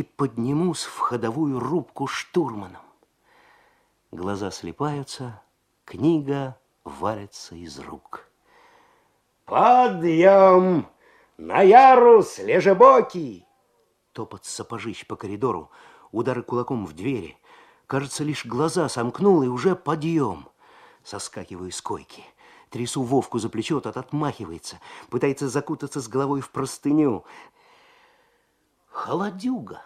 и поднимусь в ходовую рубку штурманом. Глаза слепаются, книга валится из рук. Подъем! На ярус, лежебокий! Топот сапожищ по коридору, удары кулаком в двери. Кажется, лишь глаза сомкнул, и уже подъем. Соскакиваю с койки. Трясу Вовку за плечо, тот отмахивается, пытается закутаться с головой в простыню. Холодюга.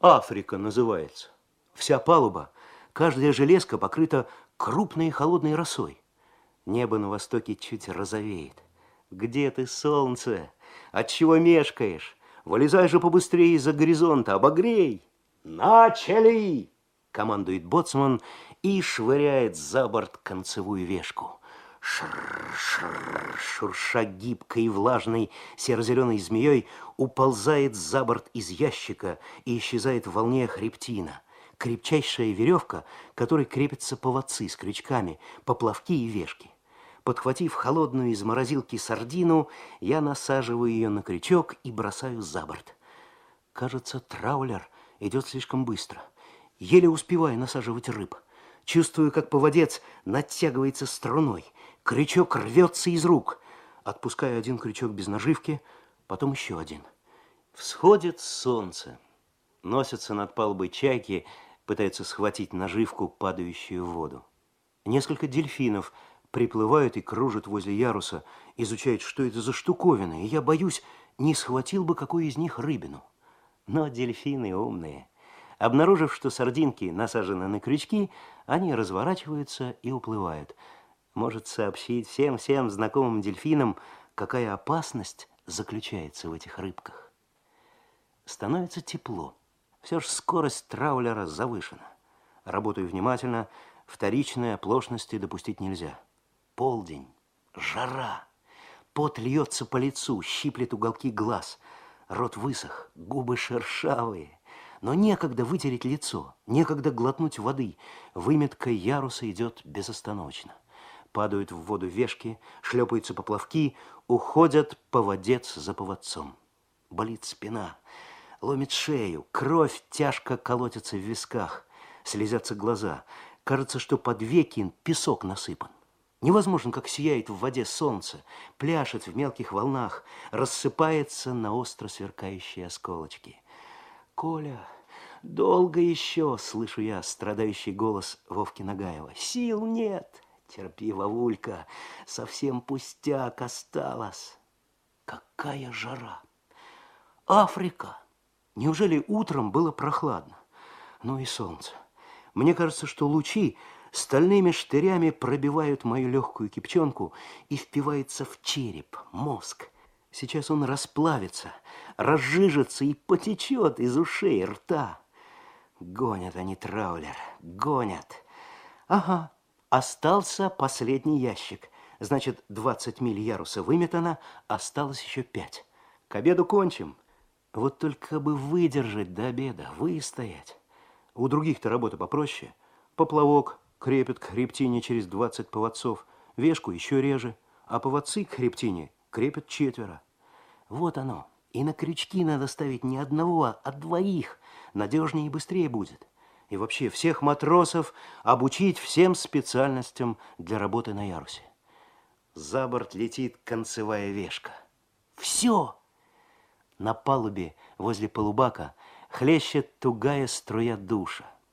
Африка называется. Вся палуба, каждая железка покрыта крупной холодной росой. Небо на востоке чуть розовеет. Где ты, солнце? Отчего мешкаешь? Вылезай же побыстрее из-за горизонта, обогрей. Начали! Командует боцман и швыряет за борт концевую вешку. Шр-шр, шурша гибкой и влажной серо-зеленой змеей, уползает за борт из ящика и исчезает в волне хребтина. Крепчайшая веревка, которой крепятся поводцы с крючками, поплавки и вешки. Подхватив холодную из морозилки сардину, я насаживаю ее на крючок и бросаю за борт. Кажется, траулер идет слишком быстро. Еле успеваю насаживать рыб. Чувствую, как поводец натягивается струной. Крючок рвется из рук. Отпускаю один крючок без наживки, потом еще один. Всходит солнце. Носятся над палубой чайки, пытаются схватить наживку, падающую в воду. Несколько дельфинов приплывают и кружат возле яруса, изучают, что это за штуковина, и я боюсь, не схватил бы какой из них рыбину. Но дельфины умные. Обнаружив, что сардинки насажены на крючки, они разворачиваются и уплывают. Может сообщить всем-всем знакомым дельфинам, какая опасность заключается в этих рыбках. Становится тепло. Все же скорость траулера завышена. Работаю внимательно, вторичной оплошности допустить нельзя. Полдень, жара, пот льется по лицу, щиплет уголки глаз, рот высох, губы шершавые. Но некогда вытереть лицо, некогда глотнуть воды. Выметка яруса идет безостановочно. Падают в воду вешки, шлепаются поплавки, уходят поводец за поводцом. Болит спина, ломит шею, кровь тяжко колотится в висках, слезятся глаза. Кажется, что под веки песок насыпан. Невозможно, как сияет в воде солнце, пляшет в мелких волнах, рассыпается на остро сверкающие осколочки. Коля, долго еще, слышу я страдающий голос Вовки Нагаева. Сил нет. Терпи, Вовулька, совсем пустяк осталось. Какая жара! Африка! Неужели утром было прохладно? Ну и солнце. Мне кажется, что лучи стальными штырями пробивают мою легкую кипчонку и впиваются в череп, мозг. Сейчас он расплавится, разжижится и потечет из ушей рта. Гонят они траулер, гонят. Ага, остался последний ящик. Значит, 20 миль яруса выметано, осталось еще 5. К обеду кончим. Вот только бы выдержать до обеда, выстоять. У других-то работа попроще. Поплавок крепит к хребтине через 20 поводцов, вешку еще реже, а поводцы к хребтине крепят четверо. Вот оно. И на крючки надо ставить не одного, а двоих. Надежнее и быстрее будет. И вообще всех матросов обучить всем специальностям для работы на ярусе. За борт летит концевая вешка. Все! На палубе возле полубака хлещет тугая струя душа.